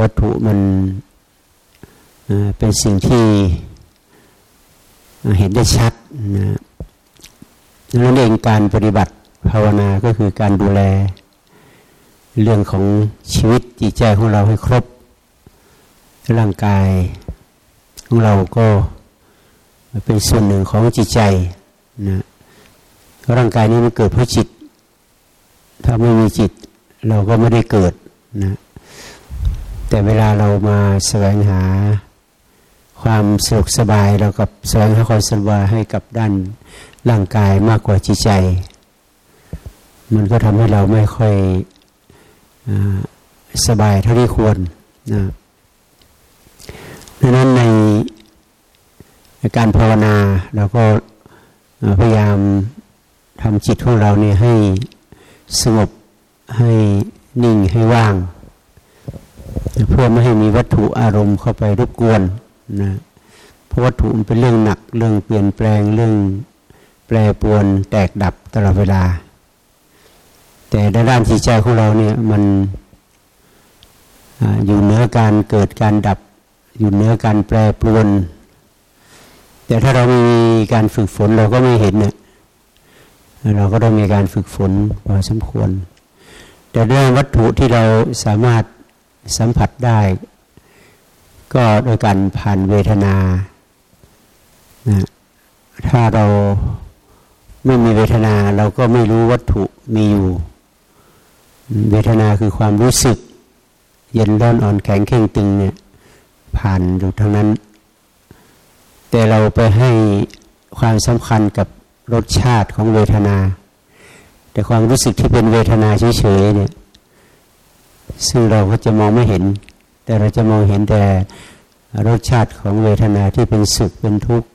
วัตถุมันเป็นสิ่งที่เห็นได้ชัดนะนั่นเองการปฏิบัติภาวนาก็คือการดูแล เรื่องของชีวิตจิตใจของเราให้ครบ ร่างกายของเราก็เป็นส่วนหนึ่งของจิตใจนะร่างกายนี้มันเกิดเพราะจิต ถ้าไม่มีจิตเราก็ไม่ได้เกิดนะ แต่เวลาเรามาแสวงหาความสะดวกสบายเรากับแสวงหาความสบายให้กับด้านร่างกายมากกว่าจิตใจ มันก็ทำให้เราไม่ค่อยอสบายเท่าที่ควรนะดังนั้นในการภาวนาเราก็พยายามทำจิตของเราเนี่ยให้สงบให้นิ่งให้ว่าง เพื่อไม่ให้มีวัตถุอารมณ์เข้าไปรบกวนนะเพราะวัตถุมันเป็นเรื่องหนักเรื่องเปลี่ยนแปลงเรื่องแปรปวนแตกดับตลอดเวลา แต่ด้านจิตใจของเราเนี่ยมันอยู่เหนือการเกิดการดับ อยู่เหนือการแปรปรวน แต่ถ้าเรามีการฝึกฝนเราก็ไม่เห็นเนี่ยเราก็ต้องมีการฝึกฝนพอสมควร แต่เรื่องวัตถุที่เราสามารถ สัมผัสได้ ก็โดยการผ่านเวทนานะถ้าเราไม่มีเวทนาเราก็ไม่รู้วัตถุมีอยู่ เวทนาคือความรู้สึก เย็นร้อนอ่อนแข็งเข่งตึงเนี่ยผ่านอยู่ทั้งนั้น แต่เราไปให้ความสำคัญกับรสชาติของเวทนา แต่ความรู้สึกที่เป็นเวทนาเฉยๆเนี่ย ซึ่งเราก็จะมองไม่เห็น แต่เราจะมองเห็นแต่รสชาติของเวทนาที่เป็นสุขเป็นทุกข์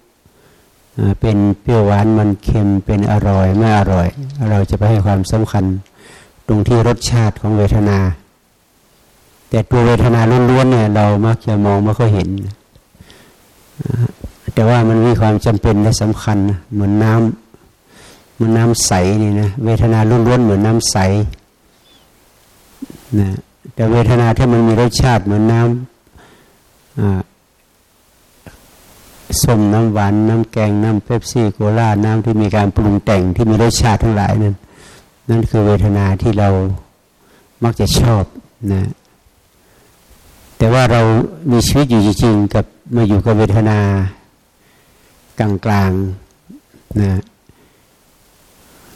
เป็นเปรี้ยวหวานมันเค็มเป็นอร่อยไม่อร่อย เราจะไปให้ความสำคัญ ตรงที่รสชาติของเวทนา แต่ตัวเวทนาล้วนๆเนี่ยเรามักจะมองไม่ค่อยเห็น แต่ว่ามันมีความจำเป็นและสำคัญเหมือนน้ำมันน้ำใสนี่นะเวทนาล้วนๆเหมือนน้ำใส นะแต่เวทนาที่มันมีรสชาติเหมือนน้ำส้มน้ำหวานน้ำแกงน้ำเป๊ปซี่โคลาน้ำที่มีการปรุงแต่งที่มีรสชาติทั้งหลายนั้นนั่นคือเวทนาที่เรามักจะชอบนะแต่ว่าเรามีชีวิตอยู่จริงๆกับมาอยู่กับเวทนากลางๆนะ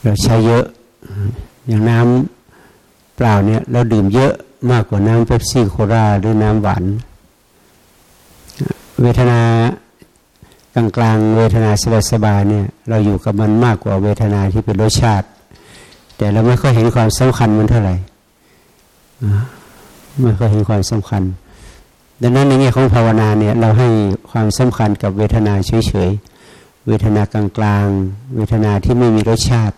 เราใช้เยอะอย่างน้ำ เปล่าเนี่ยเราดื่มเยอะมากกว่าน้ำเป๊ปซี่โคลาหรือน้ำหวานเวทนากลางกลางเวทนาสบายๆเนี่ยเราอยู่กับมันมากกว่าเวทนาที่เป็นรสชาติ แต่เราไม่ค่อยเห็นความสำคัญมันเท่าไหร่ไม่ค่อยเห็นความสำคัญ ดังนั้นในแง่ของภาวนาเนี่ยเราให้ความสำคัญกับเวทนาเฉยๆเวทนากลางๆเวทนาที่ไม่มีรสชาติ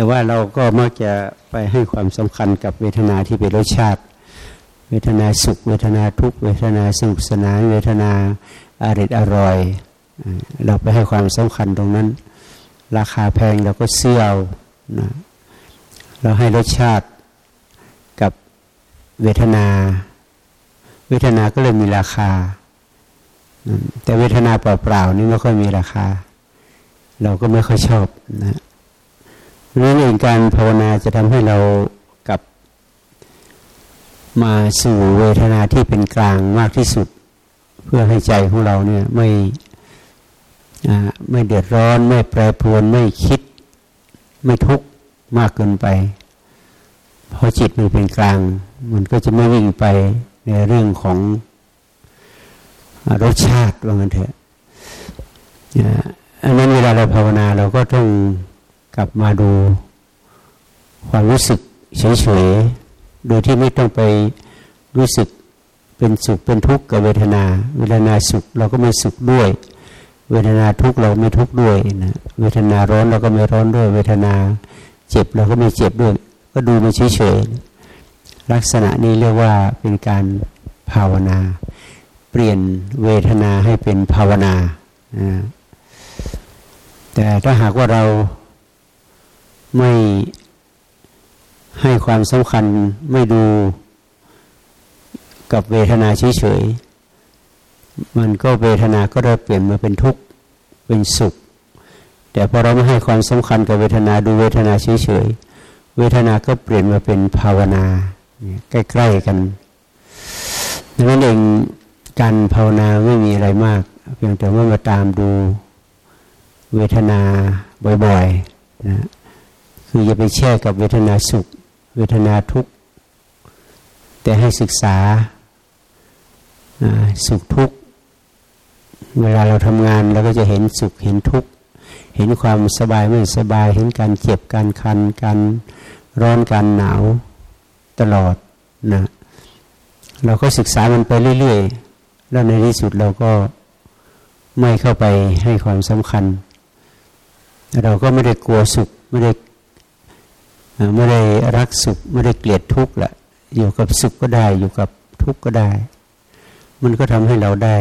แต่ว่าเราก็มักจะไปให้ความสำคัญกับเวทนาที่เป็นรสชาติ เวทนาสุข เวทนาทุกเวทนาสนุกสนาน เวทนาอริดอร่อย เราไปให้ความสำคัญตรงนั้น ราคาแพงเราก็เสื้อเอานะเราให้รสชาติกับเวทนา เวทนาก็เลยมีราคา แต่เวทนาเปล่าๆนี่ไม่ค่อยมีราคา เราก็ไม่ค่อยชอบนะ เรื่องเองการภาวนาจะทำให้เรากับมาสู่เวทนาที่เป็นกลางมากที่สุด เพื่อให้ใจของเราเนี่ยไม่ไม่เดือดร้อน ไม่แปรปรวนไม่คิด ไม่ทุกข์มากเกินไปพราะจิตมันเป็นกลาง มันก็จะไม่วิ่งไปในเรื่องของรสชาติว่างันเถอะอันนั้นเวลาเราภาวนาเราก็ต้อง ลับมาดูความรู้สึกเฉยๆ โดยที่ไม่ต้องไปรู้สึกเป็นสุขเป็นทุกข์กับเวทนา เวทนาสุขเราก็ไม่สุขด้วย เวทนาทุกข์เราไม่ทุกข์ด้วยนะเวทนาร้อนเราก็ไม่ร้อนด้วย เวทนาเจ็บเราก็ไม่เจ็บด้วย ก็ดูมันเฉยๆลักษณะนี้เรียกว่าเป็นการภาวนา เปลี่ยนเวทนาให้เป็นภาวนาแต่ถ้าหากว่าเรา ไม่ให้ความสำคัญไม่ดูกับเวทนาเฉยๆมันก็เวทนาก็ได้เปลี่ยนมาเป็นทุกข์เป็นสุข แต่พอเราไม่ให้ความสำคัญกับเวทนาดูเวทนาเฉยๆเวทนาก็เปลี่ยนมาเป็นภาวนาใกล้ๆกันดังนั้นเองการภาวนาไม่มีอะไรมาก เพียงแต่ว่ามาตามดูเวทนาบ่อยๆนะ คืออย่าไปแช่กับเวทนาสุข เวทนาทุกข์แต่ให้ศึกษาสุขทุกข์เวลาเราทำงานเราก็จะเห็นสุขเห็นทุกข์เห็นความสบายไม่สบาย เห็นการเจ็บการคันการร้อนการหนาวตลอดนะเราก็ศึกษามันไปเรื่อยๆ แล้วในที่สุดเราก็ไม่เข้าไปให้ความสำคัญ เราก็ไม่ได้กลัวสุขไม่ได้ ไม่ได้รักสุขไม่ได้เกลียดทุกข์แหละอยู่กับสุขก็ได้อยู่กับทุกข์ก็ได้ มันก็ทำให้เราได้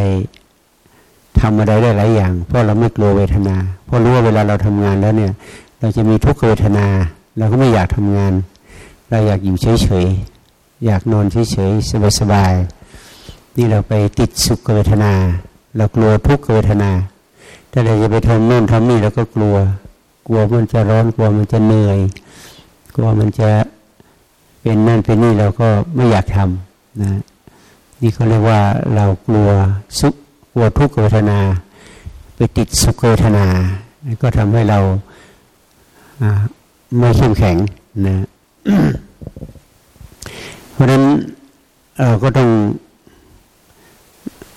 ทำอะไรได้หลายอย่าง เพราะเราไม่กลัวเวทนา เพราะรู้ว่าเวลาเราทำงานแล้วเนี่ย เราจะมีทุกขเวทนา เราก็ไม่อยากทำงาน เราอยากอยู่เฉยๆอยากนอนเฉยๆสบายๆนี่เราไปติดสุขเวทนา เรากลัวทุกขเวทนาถ้าเราจะไปทำโน่นทำนี่เราก็กลัว กลัวมันจะร้อนกลัวมันจะเหนื่อย ลัวมันจะเป็นนั่นเป็นนี่เราก็ไม่อยากทำนะนี่เขาเรียกว่าเรากลัวสุขกลัวทุกขเวทนา ไปติดสุขเวทนา ก็ทำให้เราไม่เข้มแข็งนะเพราะนั้นเราก็ต้อง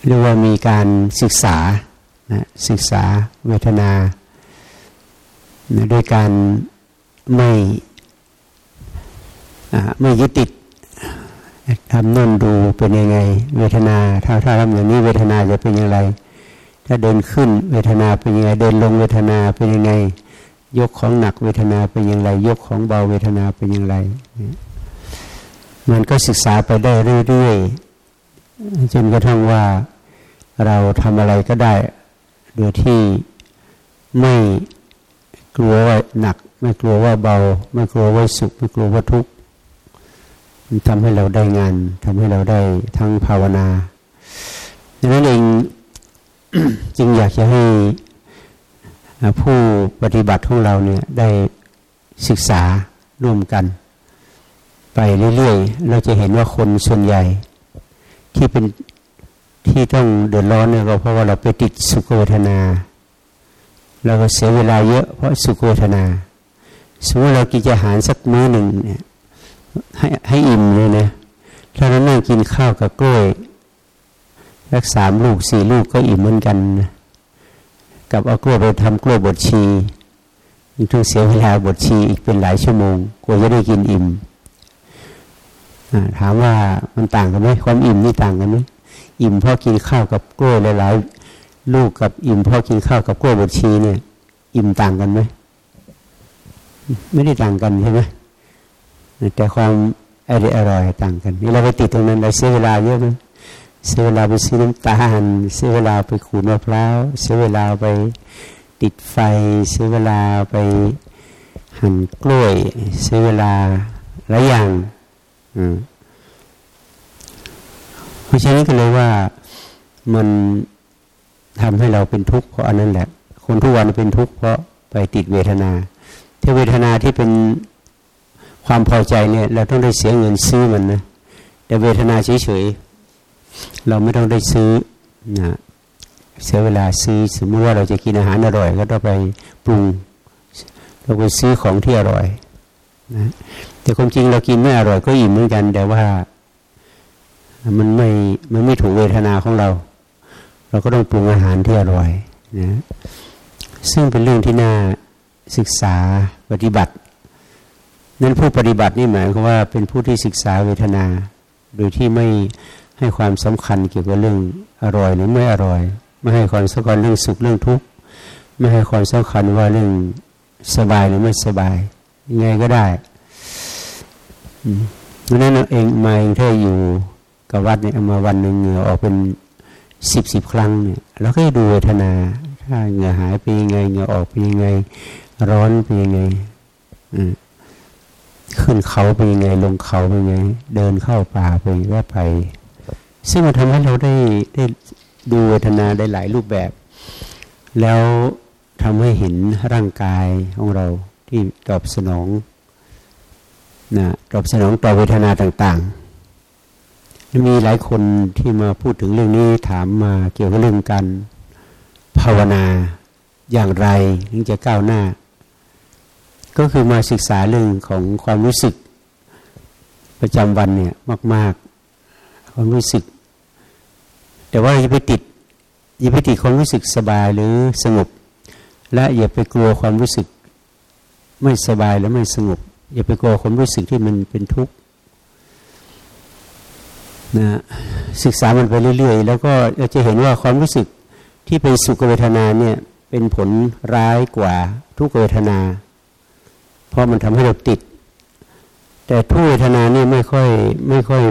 เรียกว่ามีการศึกษานะศึกษาเวทนานะด้วยการไม่ ไม่ยึดติดทำนั่นดูเป็นยังไง เวทนาถ้าถ้าทำอย่างนี้เวทนาจะเป็นอย่างไร ถ้าเดินขึ้นเวทนาเป็นยังไงเดินลงเวทนาเป็นยังไง ยกของหนักเวทนาเป็นอย่างไร ยกของเบาเวทนาเป็นอย่างไร มันก็ศึกษาไปได้เรื่อยๆจนกระทั่งว่าเราทำอะไรก็ได้ โดยที่ไม่กลัวว่าหนัก ไม่กลัวว่าเบา ไม่กลัวว่าสุข ไม่กลัวว่าทุกข์ ทำให้เราได้งานทำให้เราได้ทั้งภาวนาดังนั้นเองจึงอยากจะให้ผู้ปฏิบัติของเราเนี่ยได้ศึกษาร่วมกัน ไปเรื่อยๆ เราจะเห็นว่าคนส่วนใหญ่ ที่เป็นที่ต้องเดือดร้อนเนี่ยก็เพราะว่าเราไปติดสุขเวทนาเราก็เสียเวลาเยอะเพราะสุขเวทนาสมมติเรากินอาหารสักมื้อหนึ่งเนี่ย ให้ให้อิ่มเลยนะถ้าเรานั่งกินข้าวกับกล้วยสักสามลูกสี่ลูกก็อิ่มเหมือนกันนะกับเอากล้วยไปทำกล้วยบดชียิ่งต้องเสียเวลาบดชีอีกเป็นหลายชั่วโมงกว่าจะได้กินอิ่มถามว่ามันต่างกันไหมความอิ่มนี่ต่างกันไหมอิ่มเพราะกินข้าวกับกล้วยหลายๆลูกกับอิ่มเพราะกินข้าวกับกล้วยบดชีเนี่ย อิ่มต่างกันไหมไม่ได้ต่างกันใช่ไหม แต่ความอร่อยอร่อยต่างกันนี่เราไปติดตรงนั้นเราเสียเวลาเยอะไหมเสียเวลาไปซื้อน้ำตาลเสียเวลาไปขูดมะพร้าวเสียเวลาไปติดไฟ เสียเวลาไปหั่นกล้วย เสียเวลาหลายอย่างเพราะฉะนั้นก็เลยว่ามันทำให้เราเป็นทุกข์เพราะอันนั้นแหละ คนทุกวันเป็นทุกข์เพราะไปติดเวทนาที่เวทนาที่เป็น ความพอใจเนี่ยเราต้องได้เสียเงินซื้อมันนะแต่เวทนาเฉยๆเราไม่ต้องได้ซื้อนะเสียเวลาซื้อสมมติว่าเราจะกินอาหารอร่อย ก็ต้องไปปรุงเราไปซื้อของที่อร่อยนะแต่ความจริงเรากินไม่อร่อยก็อิ่มเหมือนกัน แต่ว่ามันไม่มันไม่ถูกเวทนาของเรา เราก็ต้องปรุงอาหารที่อร่อยนะซึ่งเป็นเรื่องที่น่าศึกษาปฏิบัติ นั้นผู้ปฏิบัตินี่หมายความว่าเป็นผู้ที่ศึกษาเวทนา โดยที่ไม่ให้ความสำคัญเกี่ยวกับเรื่องอร่อยหรือไม่อร่อย ไม่ให้ความสำคัญเรื่องสุขเรื่องทุกข์ไม่ให้ความสำคัญว่าเรื่องสบายหรือไม่สบายยังไงก็ได้ดังนั้นเองมาเองถ้าอยู่กับวัดเนี่ยมาวันหนึ่งเหงื่อออกเป็นสิบสิบครั้งเนี่ยเราก็ดูเวทนา ถ้าเหงื่อหายไปยังไงเหงื่อออกไปยังไง ร้อนไปยังไงอืม ขึ้นเขาไปยังไงลงเขาไปยังไง เดินเข้าป่าไปว่าไป ซึ่งมันทำให้เราได้ได้ดูเวทนาได้หลายรูปแบบ แล้วทำให้เห็นร่างกายของเราที่ตอบสนองนะตอบสนองต่อเวทนาต่างๆ มีหลายคนที่มาพูดถึงเรื่องนี้ถามมาเกี่ยวกับเรื่องการภาวนาอย่างไรถึงจะก้าวหน้า ก็คือมาศึกษาเรื่องของความรู้สึกประจำวันเนี่ยมาก ๆ ความรู้สึก แต่ว่าอย่าไปติดอย่าไปติดความรู้สึกสบายหรือสงบ และอย่าไปกลัวความรู้สึก ไม่สบายและไม่สงบ อย่าไปกลัวความรู้สึกที่มันเป็นทุกข์นะศึกษามันไปเรื่อย ๆ แล้วก็เราจะเห็นว่าความรู้สึกที่เป็นสุขเวทนาเนี่ยเป็นผลร้ายกว่าทุกเวทนา เพราะมันทำให้เราติด แต่ทุกเวทนาเนี่ยไม่ค่อยไม่ค่อย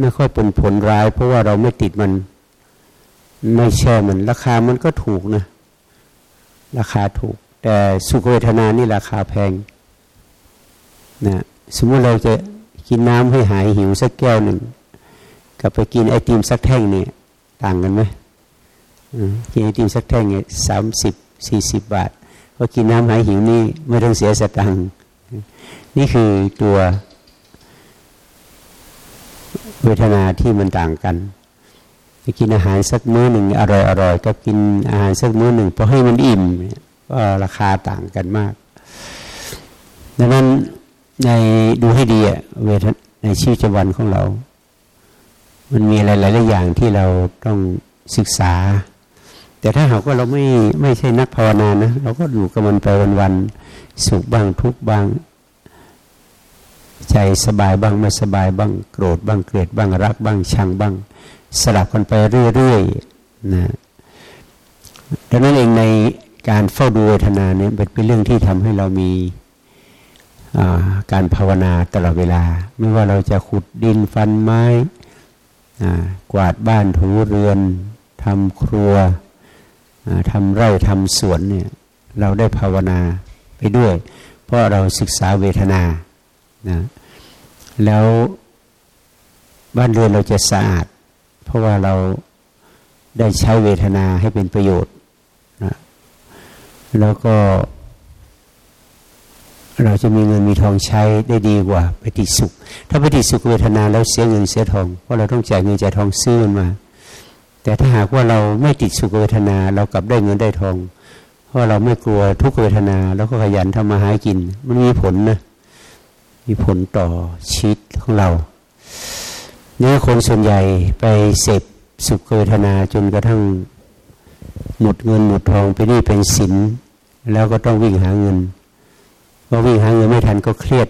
ไม่ค่อยเป็นผลร้าย เพราะว่าเราไม่ติดมัน ไม่แช่มันราคามันก็ถูกนะ ราคาถูก แต่สุขเวทนานี่ราคาแพงนะสมมติเราจะกินน้ำให้หายหิวสักแก้วหนึ่งกับไปกินไอติมสักแท่งเนี่ย ต่างกันไหมกินไอติมสักแท่งเนี่ยสามสิบสี่สิบบาท พอกินน้ำหายหิวนี่ไม่ต้องเสียสตังค์นี่คือตัวเวทนาที่มันต่างกันกินอาหารสักมื้อหนึ่งอร่อยอร่อยกับกินอาหารสักมื้อหนึ่งพอให้มันอิ่มก็ราคาต่างกันมาก ดังนั้นในดูให้ดีอะเวทในชีวิตประจำวันของเรา มันมีอะไรหลายๆอย่างที่เราต้องศึกษา แต่ถ้าหากว่าเราไม่ไม่ใช่นักภาวนานะเราก็อยู่กับมันไปวันๆสุขบ้างทุกบ้าง ใจสบายบ้างไม่สบายบ้างโกรธบ้างเกลียดบ้างรักบ้างชังบ้าง สลับกันไปเรื่อยๆนะดังนั้นเองในการเฝ้าดูเวทนาเนี่ยเป็นเรื่องที่ทำให้เรามีการภาวนาตลอดเวลา ไม่ว่าเราจะขุดดินฟันไม้กวาดบ้านถูเรือนทำครัว ทำไร่ทำสวนเนี่ยเราได้ภาวนาไปด้วย เพราะเราศึกษาเวทนานะแล้วบ้านเรือนเราจะสะอาด เพราะว่าเราได้ใช้เวทนาให้เป็นประโยชน์นะแล้วก็ เราจะมีเงินมีทองใช้ได้ดีกว่าปติสุข ถ้าปติสุขเวทนาแล้วเสียเงินเสียทองเพราะเราต้องจ่ายเงินจ่ายทองซื้อมันมา แต่ถ้าหากว่าเราไม่ติดสุขเวทนา เรากลับได้เงินได้ทอง เพราะเราไม่กลัวทุกเวทนา แล้วก็ขยันทำมาหากิน มันมีผลนะ มีผลต่อชีวิตของเราเนี่ยคนส่วนใหญ่ไปเสพสุขเวทนาจนกระทั่งหมดเงินหมดทองไปนี่เป็นสินแล้วก็ต้องวิ่งหาเงินพอวิ่งหาเงินไม่ทันก็เครียด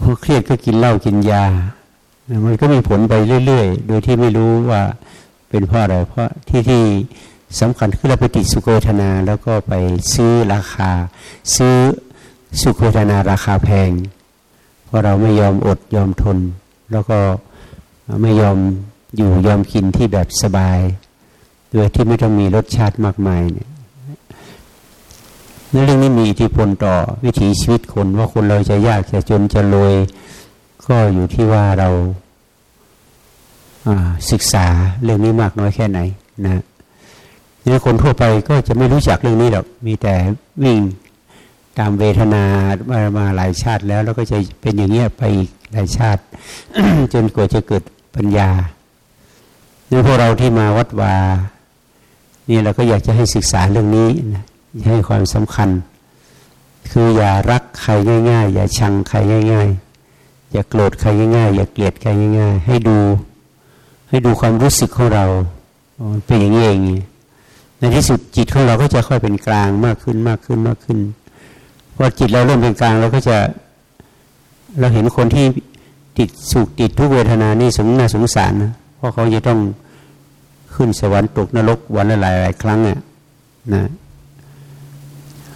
พอเครียดก็กินเหล้ากินยา มันก็มีผลไปเรื่อยๆ โดยที่ไม่รู้ว่าเป็นเพราะอะไร เพราะที่ที่สำคัญคือเราไปติดสุโขทนา แล้วก็ไปซื้อราคา ซื้อสุโขทนาราคาแพง เพราะเราไม่ยอมอดยอมทน แล้วก็ไม่ยอมอยู่ยอมกินที่แบบสบายโดยที่ไม่ต้องมีรสชาติมากมายเนี่ยเรื่องนี้มีอิทธิพลต่อวิถีชีวิตคนว่าคนเราจะยากจะจนจะรวย ก็อยู่ที่ว่าเราศึกษาเรื่องนี้มากน้อยแค่ไหนนะนี่คนทั่วไปก็จะไม่รู้จักเรื่องนี้หรอกมีแต่วิ่งตามเวทนามามาหลายชาติแล้ว แล้วก็จะเป็นอย่างเงี้ยไปอีกหลายชาติ จนกว่าจะเกิดปัญญาเนี่ยพวกเราที่มาวัดวานี่เราก็อยากจะให้ศึกษาเรื่องนี้นะให้ความสำคัญ คืออย่ารักใครง่าย ๆ อย่าชังใครง่าย ๆ อย่าโกรธใครง่ายๆอย่าเกลียดใครง่ายๆให้ดู ให้ดูความรู้สึกของเราเป็นอย่างนี้เองในที่สุดจิตของเราก็จะค่อยเป็นกลางมากขึ้นมากขึ้นมากขึ้นพอจิตเราเริ่มเป็นกลางเราก็จะเราเห็นคนที่ติดสุขติดทุกเวทนานี่สงน่าสงสารนะเพราะเขาจะต้องขึ้นสวรรค์ตกนรกวันละหลายหลายครั้งอะนะ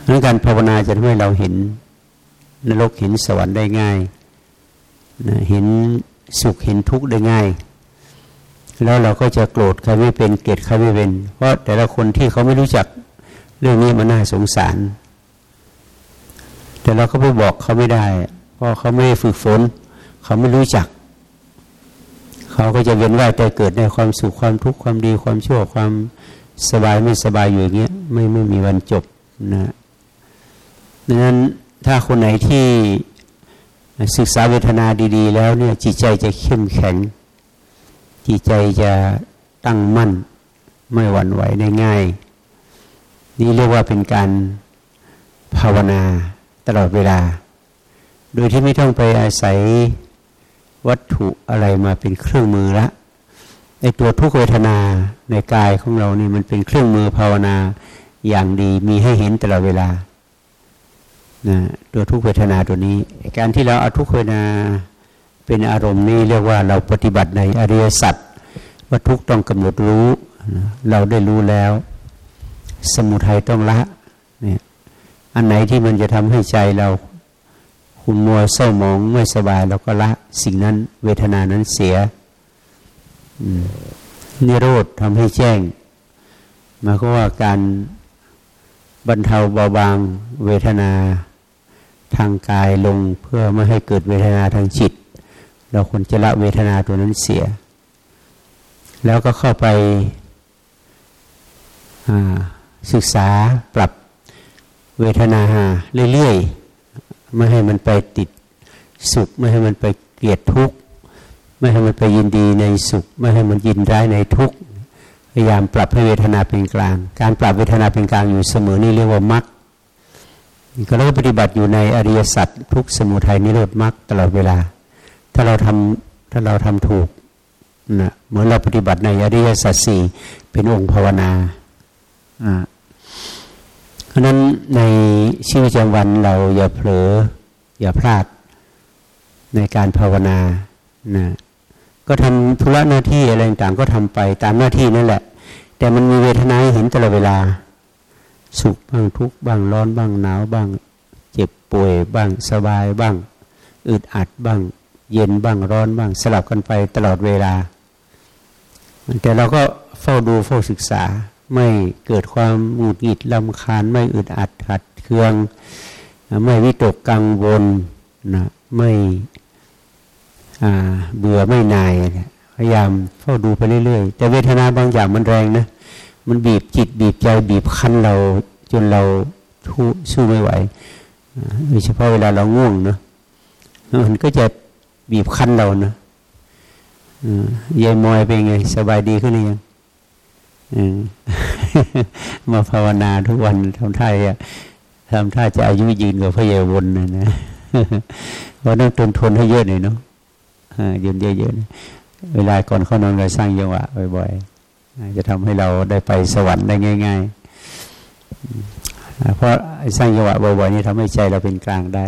นั้นการภาวนาจะทำให้เราเห็นนรกเห็นสวรรค์ได้ง่าย เห็นสุขเห็นทุกข์ได้ง่าย แล้วเราก็จะโกรธใครไม่เป็นเกลียดใครไม่เป็น เพราะแต่ละคนที่เขาไม่รู้จักเรื่องนี้มันน่าสงสาร แต่เราก็ไปบอกเขาไม่ได้ เพราะเขาไม่ได้ฝึกฝน เขาไม่รู้จัก เขาก็จะเวียนว่ายแต่เกิดในความสุขความทุกข์ความดีความชั่วความสบายไม่สบายอยู่อย่างเงี้ยไม่ไม่มีวันจบนะดังนั้นถ้าคนไหนที่ ศึกษาเวทนาดี ๆ แล้วเนี่ยจิตใจจะเข้มแข็ง จิตใจจะตั้งมั่น ไม่หวั่นไหวได้ง่าย นี่เรียกว่าเป็นการภาวนาตลอดเวลา โดยที่ไม่ต้องไปอาศัยวัตถุอะไรมาเป็นเครื่องมือละในตัวทุกเวทนาในกายของเรานี่มันเป็นเครื่องมือภาวนาอย่างดีมีให้เห็นตลอดเวลา นะตัวทุกเวทนาตัวนี้ การที่เราเอาทุกเวทนาเป็นอารมณ์นี้เรียกว่าเราปฏิบัติในอริยสัจว่าทุกต้องกำหนดรู้เราได้รู้แล้ว สมุทัยต้องละเนี่ยอันไหนที่มันจะทำให้ใจเราคุณมัวเศร้าหมองไม่สบายเราก็ละสิ่งนั้นเวทนานั้นเสียนิโรธทำให้แจ้งมาก็ว่าการบรรเทาเบาบางเวทนา ทางกายลงเพื่อไม่ให้เกิดเวทนาทางจิต เราควรจะละเวทนาตัวนั้นเสีย แล้วก็เข้าไปศึกษาปรับเวทนาเรื่อยๆไม่ให้มันไปติดสุข ไม่ให้มันไปเกลียดทุกข์ ไม่ให้มันไปยินดีในสุข ไม่ให้มันยินร้ายในทุกข์พยายามปรับให้เวทนาเป็นกลาง การปรับเวทนาเป็นกลางอยู่เสมอนี่เรียกว่ามรรค ก็เราก็ปฏิบัติอยู่ในอริยสัจทุกสมุทัยนิโรธมรรคตลอดเวลา ถ้าเราทำถ้าเราทำถูกนะเหมือนเราปฏิบัติในอริยสัจสี่เป็นองค์ภาวนาอ่าเพราะนั้นในชีวิตประจำวันเราอย่าเผลอ อย่าพลาดในการภาวนานะก็ทำธุระหน้าที่อะไรต่างก็ทำไปตามหน้าที่นั่นแหละ แต่มันมีเวทนาให้เห็นตลอดเวลา สุขบ้างทุกข์บ้างร้อนบ้างหนาวบ้าง เจ็บป่วยบ้างสบายบ้าง อึดอัดบ้าง เย็นบ้างร้อนบ้าง สลับกันไปตลอดเวลา แต่เราก็เฝ้าดูเฝ้าศึกษาไม่เกิดความหงุดหงิดลำคาญ ไม่อึดอัดขัดเคือง ไม่วิตกกังวลนะไม่เบื่อไม่นาย พยายามเฝ้าดูไปเรื่อยๆ แต่เวทนาบางอย่างมันแรงนะ มันบีบจิตบีบใจบีบคั้นเรา จนเราทูสู้ไม่ไหวโดยเฉพาะเวลาเราง่วงเนาะมันก็จะบีบคั้นเรานะยายมอยเป็นไง สบายดีขึ้นหรือยังมาภาวนาทุกวันทำท่าทำท่าจะอายุยืนกว่าพระเยาวนนะนะเพราะต้องทนทนให้เยอะหน่อยเนาะยืนเยอะๆเวลาก่อนเข้านอนเราสร้างจังหวะบ่อยๆ จะทำให้เราได้ไปสวรรค์ได้ง่าย ๆ เพราะสร้างจังหวะบ่อยๆนี่ทำให้ใจเราเป็นกลางได้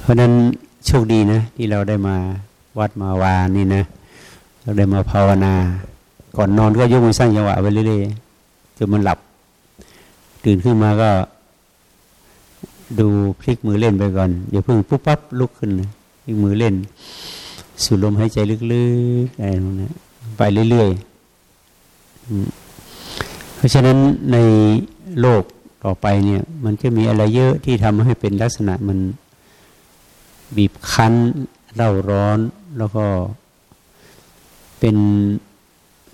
เพราะนั้นโชคดีนะ ที่เราได้มาวัดมาวานี่นะ เราได้มาภาวนา ก่อนนอนก็ยกมือสร้างจังหวะไปเรื่อยๆจนมันหลับ ตื่นขึ้นมาก็ ดูพลิกมือเล่นไปก่อนอย่าเพิ่งปุ๊บปั๊บลุกขึ้นนะยกมือเล่น สูดลมหายใจลึกๆอะไรพวกนี้ ไปเรื่อยๆ เพราะฉะนั้นในโลกต่อไปเนี่ย มันจะมีอะไรเยอะที่ทำให้เป็นลักษณะมันบีบคั้นเร่าร้อนแล้วก็เป็น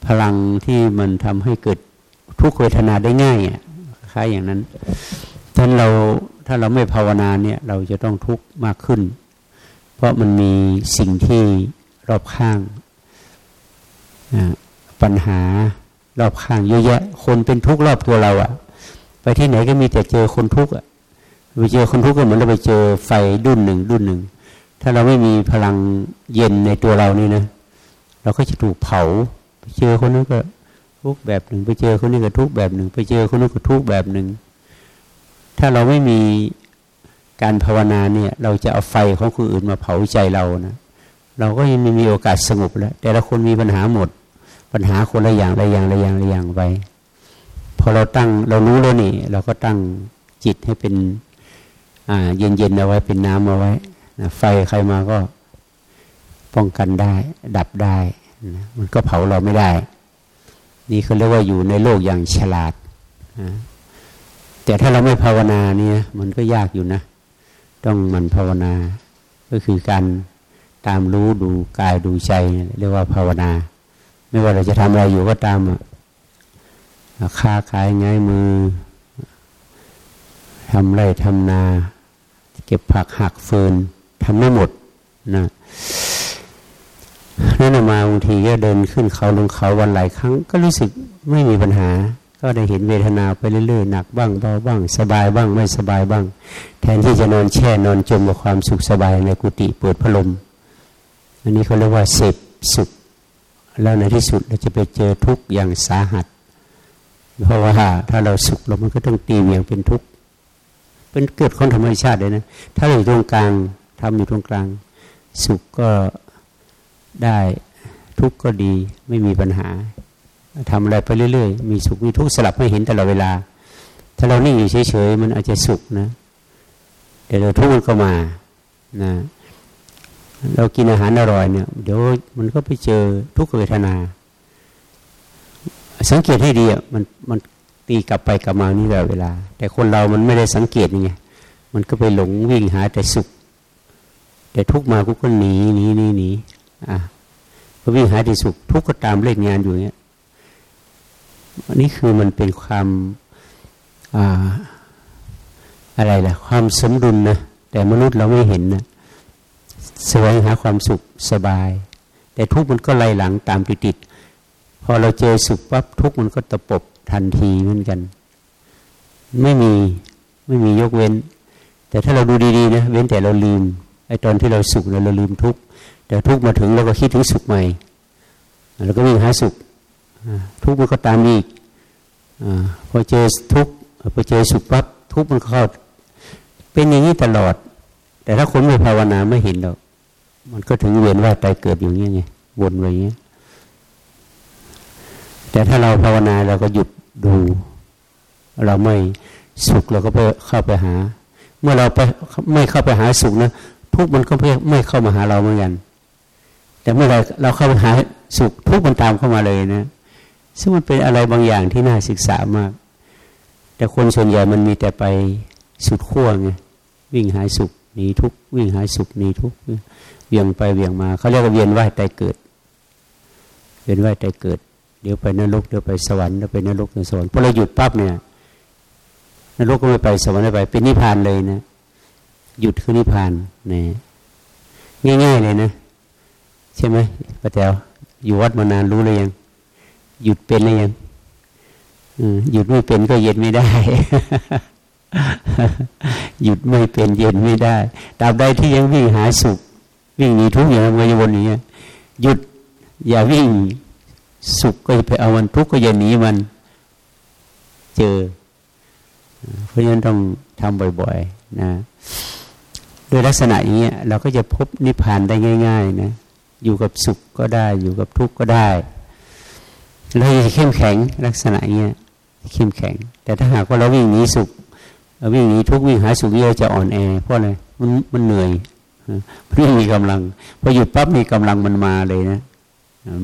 พลังที่มันทำให้เกิดทุกขเวทนาได้ง่ายอะคล้ายอย่างนั้นถ้านเราถ้าเราไม่ภาวนาเนี่ย เราจะต้องทุกข์มากขึ้น เพราะมันมีสิ่งที่รอบข้าง ปัญหารอบข้างเยอะแยะ คนเป็นทุกข์รอบตัวเราอะไปที่ไหนก็มีแต่เจอคนทุกข์อะไปเจอคนทุกข์ก็เหมือนเราไปเจอไฟดุนหนึ่งดุนหนึ่ง ถ้าเราไม่มีพลังเย็นในตัวเรานี่นะเราก็จะถูกเผา ไปเจอคนนั้นก็ทุกแบบหนึ่ง ไปเจอคนนี้ก็ทุกแบบหนึ่ง ไปเจอคนนู้นก็ทุกแบบหนึ่ง ถ้าเราไม่มีการภาวนาเนี่ย เราจะเอาไฟของคนอื่นมาเผาใจเรานะ เราก็ยังไม่มีโอกาสสงบแล้ว แต่ละคนมีปัญหาหมด ปัญหาคนละอย่างละอย่างละอย่างละอย่างไปพอเราตั้งเรารู้แล้วนี่ เราก็ตั้งจิตให้เป็นอ่าเย็นๆเอาไว้เป็นน้ำเอาไว้นะไฟใครมาก็ป้องกันได้ ดับได้นะมันก็เผาเราไม่ได้ นี่เขาเรียกว่าอยู่ในโลกอย่างฉลาดนะแต่ถ้าเราไม่ภาวนาเนี่ย มันก็ยากอยู่นะ ต้องมันภาวนา ก็คือการ ตามรู้ดูกายดูใจเรียกว่าภาวนา ไม่ว่าเราจะทำอะไรอยู่ก็ตามค้าขายง่ายมือทำไรทำนา เก็บผักหักฟินทำไม่หมดนะนั่นมาบางทีก็เดินขึ้นเขาลงเขาวันหลายครั้ง ก็รู้สึกไม่มีปัญหา ก็ได้เห็นเวทนาไปเรื่อยๆหนักบ้างเบาบ้าง สบายบ้างไม่สบายบ้าง แทนที่จะนอนแช่นอนจมกับความสุขสบายในกุฏิเปิดพัดลม อันนี้เขาเรียกว่าเสพสุข แล้วในที่สุดเราจะไปเจอทุกข์อย่างสาหัส เพราะว่าถ้าเราสุขเรามันก็ต้องตีเมียงเป็นทุกข์เป็นเกิดของธรรมชาติเลยนะ ถ้าเราอยู่ตรงกลางทำอยู่ตรงกลาง สุขก็ได้ทุกข์ก็ดีไม่มีปัญหาทำอะไรไปเรื่อยๆ มีสุขมีทุกข์สลับให้เห็นตลอดเวลา ถ้าเรานิ่งอยู่เฉยๆ มันอาจจะสุขนะ แต่เราทุกข์มันก็มานะ เรากินอาหารอร่อยเนี่ย เดี๋ยวมันก็ไปเจอทุกขเวทนา สังเกตให้ดีอะมันมันตีกลับไปกลับมานี่ตลอดเวลา แต่คนเรามันไม่ได้สังเกตไงมันก็ไปหลงวิ่งหาแต่สุข แต่ทุกมากูก็หนีหนีหนีหนีอะก็วิ่งหาที่สุข ทุกก็ตามเล่นงานอยู่เนี้ยอันนี้คือมันเป็นความอ่าอะไรล่ะ ความสมดุลนะแต่มนุษย์เราไม่เห็นนะ แสวงหาความสุขสบาย แต่ทุกมันก็ไล่หลังตามติดติดพอเราเจอสุขปั๊บทุกมันก็ตะปบทันทีเหมือนกัน ไม่มีไม่มียกเว้น แต่ถ้าเราดูดีๆนะเว้นแต่เราลืมไอ้ตอนที่เราสุขเราลืมทุกแต่ทุกมาถึงเราก็คิดถึงสุขใหม่แล้วก็วิ่งหาสุขทุกมันก็ตามอีกอพอเจอทุกพอเจอสุขปั๊บทุกมันเข้าเป็นอย่างนี้ตลอด แต่ถ้าคนไม่ภาวนาไม่เห็นหรอก มันก็ถึงเวียนว่ายตายเกิดอย่างนี้ไงวนไปอย่างนี้ แต่ถ้าเราภาวนาเราก็หยุดดู เราไม่สุขเราก็ไปเข้าไปหา เมื่อเราไปไม่เข้าไปหาสุขนะทุกมันก็ไม่เข้ามาหาเราเหมือนกัน แต่เมื่อเราเราเข้าไปหาสุขทุกมันตามเข้ามาเลยนะซึ่งมันเป็นอะไรบางอย่างที่น่าศึกษามาก แต่คนส่วนใหญ่มันมีแต่ไปสุดขั้วไงวิ่งหาสุขหนีทุกวิ่งหาสุขหนีทุกเวียงไปเวียงมาเขาเรียกว่าเวียนว่ายตายเกิด เวียนว่ายตายเกิด เดี๋ยวไปนรกเดี๋ยวไปสวรรค์เดี๋ยวไปนรกเดี๋ยวสวรรค์พอเราหยุดปั๊บเนี่ยนรกก็ไม่ไปสวรรค์ไม่ไป เป็นนิพพานเลยนะ หยุดคือนิพพานเนี่ยง่าย ๆ เลยนะ ใช่ไหมป้าแต๋วอยู่วัดมานานรู้เลยยัง หยุดเป็นเลยยังหยุดไม่เป็นก็เย็นไม่ได้ หยุดไม่เป็นเย็นไม่ได้ตราบใดที่ยังวิ่งหาสุข วิ่งหนีทุกข์อย่างเงยวนอย่างเงี้ยหยุดอย่าวิ่งสุขก็ไปเอามันทุกข์ก็อย่าหนีมันเจอ เพราะฉะนั้นต้องทำบ่อยๆนะโดยลักษณะอย่างเงี้ยเราก็จะพบนิพพานได้ง่าย ๆ นะ อยู่กับสุขก็ได้ อยู่กับทุกข์ก็ได้เราจะเข้มแข็งลักษณะเงี้ยเข้มแข็ง แต่ถ้าหากว่าเราวิ่งหนีสุขวิ่งหนีทุกข์วิ่งหาสุขเยอะจะอ่อนแอเพราะอะไรมันมันเหนื่อย ไม่มีกำลังพอหยุดปั๊บมีกำลังมันมาเลยนะ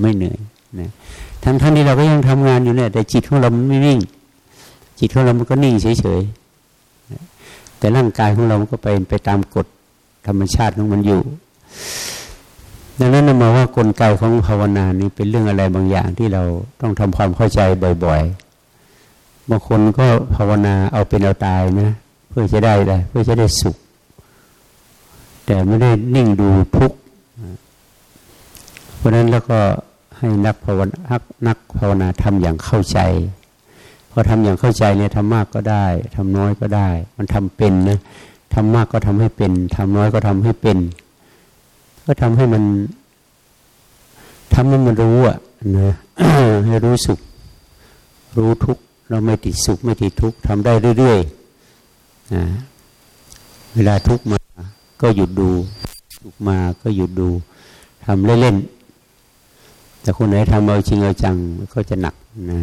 ไม่เหนื่อยนะทั้งท่านที่เราก็ยังทำงานอยู่เนี่ย แต่จิตของเราไม่วิ่ง จิตของเรามันก็นิ่งเฉยๆแต่ร่างกายของเรามันก็ไปไปตามกฎธรรมชาติของมันอยู่ ดังนั้นนมาว่ากลไกของภาวนานี้เป็นเรื่องอะไรบางอย่างที่เราต้องทำความเข้าใจบ่อยๆบางคนก็ภาวนาเอาเป็นเอาตายนะเพื่อจะได้ได้เพื่อจะได้สุข แต่ไม่ได้นิ่งดูทุกข์เพราะนั้นแล้วก็ให้นักภาวนานักภาวนาทำอย่างเข้าใจพอทำอย่างเข้าใจเนี่ยทำมากก็ได้ทำน้อยก็ได้ มันทำเป็นนะทำมากก็ทำให้เป็นทำน้อยก็ทำให้เป็น ก็ทำให้มันทำให้มันรู้อะนะให้รู้สุขรู้ทุกเราไม่ติดสุขไม่ติดทุกทำได้เรื่อยๆนะเวลาทุกมา ก็หยุดดูทุกมาก็หยุดดูทำเล่นๆแต่คนไหนทำเอาจริงเอาจังก็จะหนักนะ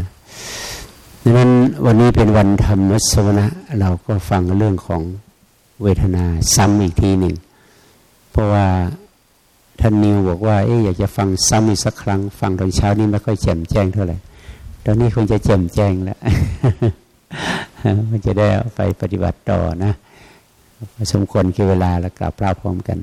ดังนั้นวันนี้เป็นวันธรรมสวนะเราก็ฟังเรื่องของเวทนาซ้ำอีกทีหนึ่ง เพราะว่าท่านนิวบอกว่าเอ๊อยากจะฟังซ้ำอีกสักครั้ง ฟังตอนเช้านี้ไม่ค่อยแจ่มแจ้งเท่าไหร่ตอนนี้คงจะแจ่มแจ้งแล้วมันจะได้ไปปฏิบัติต่อนะ สมควรคือเวลาแล้วกลับพระพร้อมกัน